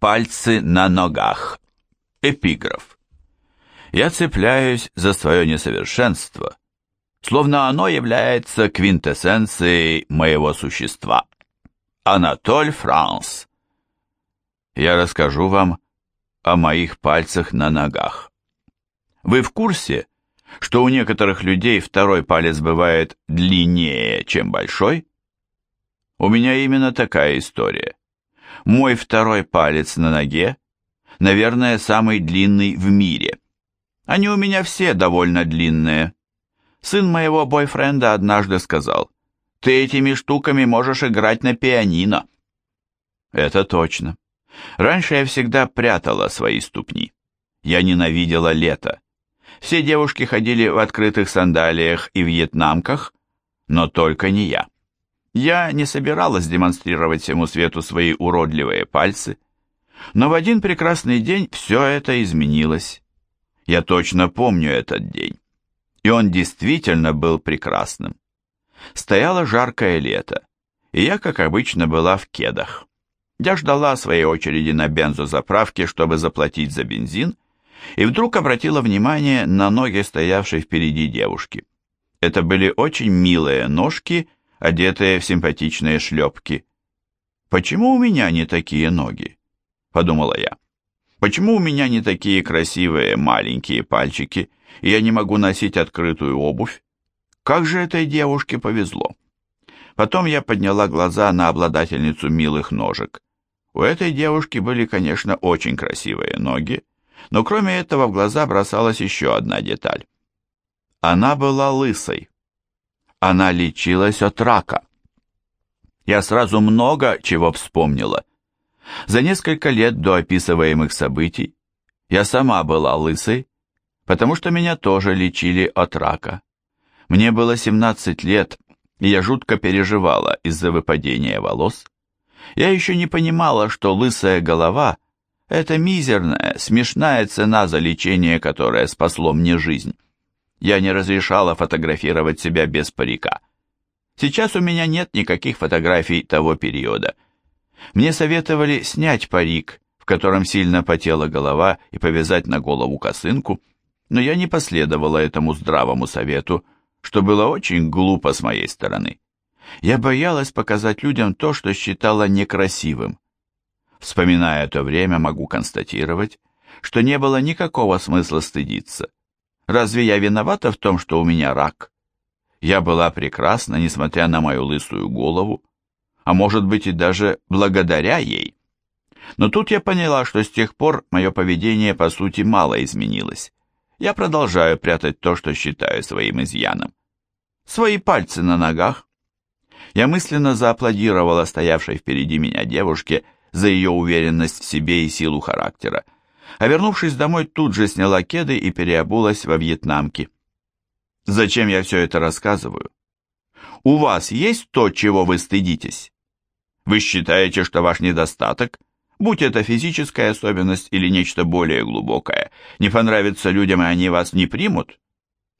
Пальцы на ногах. Эпиграф. Я цепляюсь за свое несовершенство, словно оно является квинтэссенцией моего существа. Анатоль Франс. Я расскажу вам о моих пальцах на ногах. Вы в курсе, что у некоторых людей второй палец бывает длиннее, чем большой? У меня именно такая история. Мой второй палец на ноге, наверное, самый длинный в мире. Они у меня все довольно длинные. Сын моего бойфренда однажды сказал, «Ты этими штуками можешь играть на пианино». Это точно. Раньше я всегда прятала свои ступни. Я ненавидела лето. Все девушки ходили в открытых сандалиях и вьетнамках, но только не я. Я не собиралась демонстрировать всему свету свои уродливые пальцы, но в один прекрасный день все это изменилось. Я точно помню этот день, и он действительно был прекрасным. Стояло жаркое лето, и я, как обычно, была в кедах. Я ждала своей очереди на бензозаправке, чтобы заплатить за бензин, и вдруг обратила внимание на ноги стоявшей впереди девушки. Это были очень милые ножки, одетые в симпатичные шлепки. «Почему у меня не такие ноги?» – подумала я. «Почему у меня не такие красивые маленькие пальчики, и я не могу носить открытую обувь? Как же этой девушке повезло!» Потом я подняла глаза на обладательницу милых ножек. У этой девушки были, конечно, очень красивые ноги, но кроме этого в глаза бросалась еще одна деталь. Она была лысой. Она лечилась от рака. Я сразу много чего вспомнила. За несколько лет до описываемых событий я сама была лысой, потому что меня тоже лечили от рака. Мне было 17 лет, и я жутко переживала из-за выпадения волос. Я еще не понимала, что лысая голова – это мизерная, смешная цена за лечение, которое спасло мне жизнь. Я не разрешала фотографировать себя без парика. Сейчас у меня нет никаких фотографий того периода. Мне советовали снять парик, в котором сильно потела голова, и повязать на голову косынку, но я не последовала этому здравому совету, что было очень глупо с моей стороны. Я боялась показать людям то, что считала некрасивым. Вспоминая то время, могу констатировать, что не было никакого смысла стыдиться. Разве я виновата в том, что у меня рак? Я была прекрасна, несмотря на мою лысую голову, а может быть и даже благодаря ей. Но тут я поняла, что с тех пор мое поведение по сути мало изменилось. Я продолжаю прятать то, что считаю своим изъяном. Свои пальцы на ногах. Я мысленно зааплодировала стоявшей впереди меня девушке, за ее уверенность в себе и силу характера. А вернувшись домой, тут же сняла кеды и переобулась во вьетнамки. Зачем я все это рассказываю? У вас есть то, чего вы стыдитесь? Вы считаете, что ваш недостаток, будь это физическая особенность или нечто более глубокое, не понравится людям, и они вас не примут?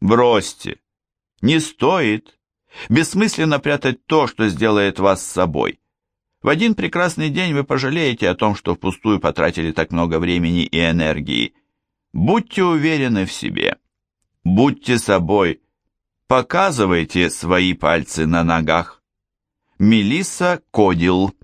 Бросьте. Не стоит. Бессмысленно прятать то, что сделает вас собой. В один прекрасный день вы пожалеете о том, что впустую потратили так много времени и энергии. Будьте уверены в себе. Будьте собой. Показывайте свои пальцы на ногах. Мелисса Кодил